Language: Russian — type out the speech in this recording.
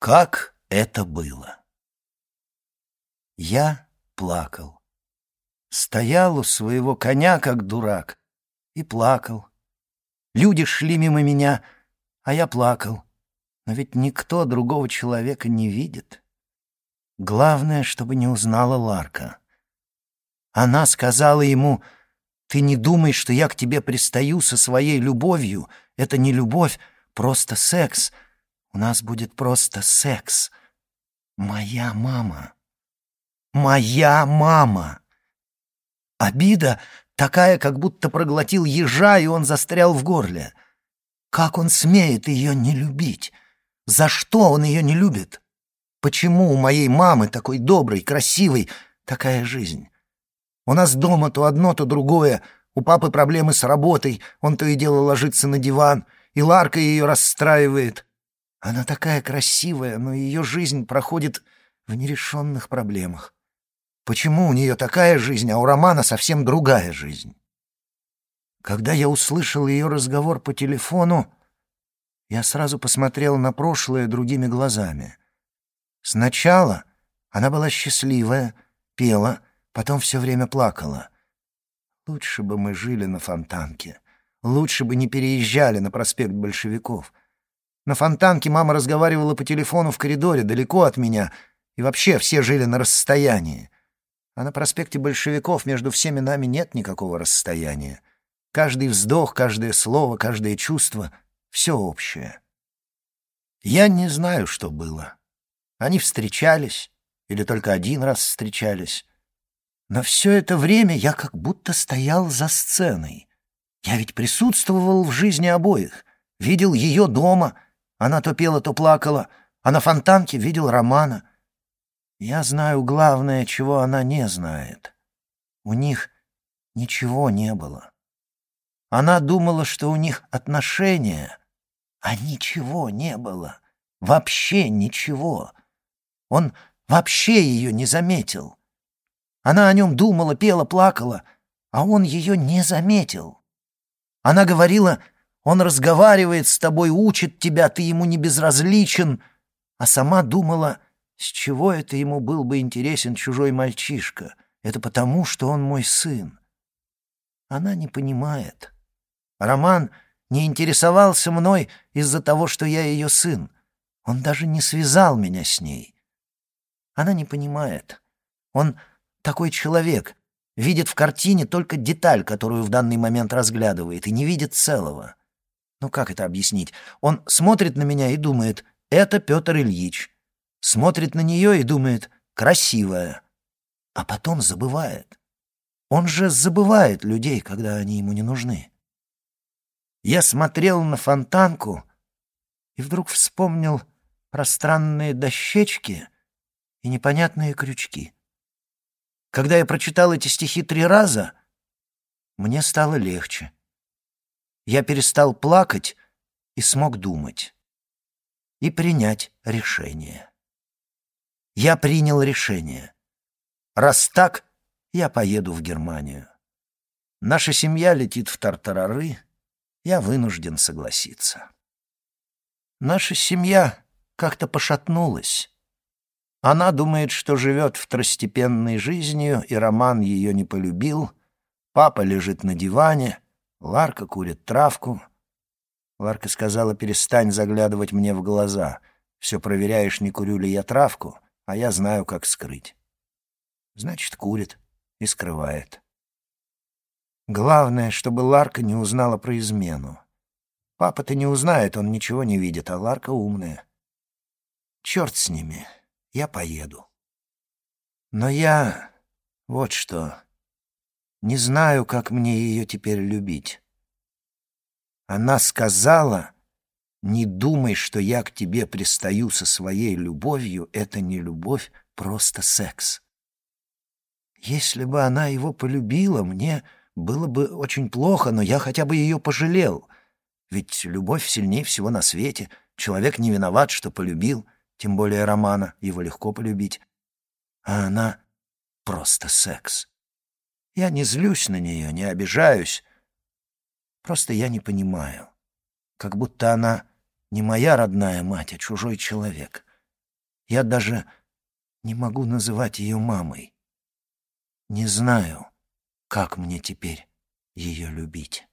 Как это было? Я плакал. Стоял у своего коня, как дурак, и плакал. Люди шли мимо меня, а я плакал. Но ведь никто другого человека не видит. Главное, чтобы не узнала Ларка. Она сказала ему, «Ты не думай, что я к тебе пристаю со своей любовью. Это не любовь, просто секс. У нас будет просто секс. Моя мама. Моя мама!» Обида такая, как будто проглотил ежа, и он застрял в горле. Как он смеет ее не любить? За что он ее не любит? Почему у моей мамы, такой доброй, красивой, такая жизнь? У нас дома то одно, то другое. У папы проблемы с работой, он то и дело ложится на диван, и Ларка ее расстраивает. Она такая красивая, но ее жизнь проходит в нерешенных проблемах. Почему у нее такая жизнь, а у Романа совсем другая жизнь? Когда я услышал ее разговор по телефону, я сразу посмотрел на прошлое другими глазами. Сначала она была счастливая, пела, потом все время плакала. Лучше бы мы жили на Фонтанке. Лучше бы не переезжали на проспект Большевиков. На Фонтанке мама разговаривала по телефону в коридоре, далеко от меня, и вообще все жили на расстоянии. А на проспекте Большевиков между всеми нами нет никакого расстояния. Каждый вздох, каждое слово, каждое чувство все общее. Я не знаю, что было. Они встречались, или только один раз встречались. Но все это время я как будто стоял за сценой. Я ведь присутствовал в жизни обоих. Видел ее дома. Она то пела, то плакала. А на фонтанке видел Романа. Я знаю главное, чего она не знает. У них ничего не было. Она думала, что у них отношения, а ничего не было. Вообще ничего. Он вообще ее не заметил. Она о нем думала, пела, плакала, а он ее не заметил. Она говорила, он разговаривает с тобой, учит тебя, ты ему не безразличен, а сама думала, с чего это ему был бы интересен чужой мальчишка. Это потому, что он мой сын. Она не понимает. Роман не интересовался мной из-за того, что я ее сын. Он даже не связал меня с ней. Она не понимает. Он такой человек, видит в картине только деталь, которую в данный момент разглядывает, и не видит целого. Ну как это объяснить? Он смотрит на меня и думает, это Петр Ильич. Смотрит на нее и думает, красивая. А потом забывает. Он же забывает людей, когда они ему не нужны. Я смотрел на фонтанку и вдруг вспомнил про странные дощечки и непонятные крючки. Когда я прочитал эти стихи три раза, мне стало легче. Я перестал плакать и смог думать. И принять решение. Я принял решение. Раз так, я поеду в Германию. Наша семья летит в тартарары — я вынужден согласиться. Наша семья как-то пошатнулась. Она думает, что живет второстепенной жизнью, и Роман ее не полюбил. Папа лежит на диване, Ларка курит травку. Ларка сказала, перестань заглядывать мне в глаза. Все проверяешь, не курю ли я травку, а я знаю, как скрыть. Значит, курит и скрывает. Главное, чтобы Ларка не узнала про измену. Папа-то не узнает, он ничего не видит, а Ларка умная. Черт с ними, я поеду. Но я... вот что... Не знаю, как мне ее теперь любить. Она сказала, не думай, что я к тебе пристаю со своей любовью, это не любовь, просто секс. Если бы она его полюбила, мне было бы очень плохо, но я хотя бы ее пожалел. Ведь любовь сильнее всего на свете. Человек не виноват, что полюбил, тем более Романа, его легко полюбить. А она — просто секс. Я не злюсь на нее, не обижаюсь. Просто я не понимаю. Как будто она не моя родная мать, а чужой человек. Я даже не могу называть ее мамой. Не знаю, как мне теперь ее любить.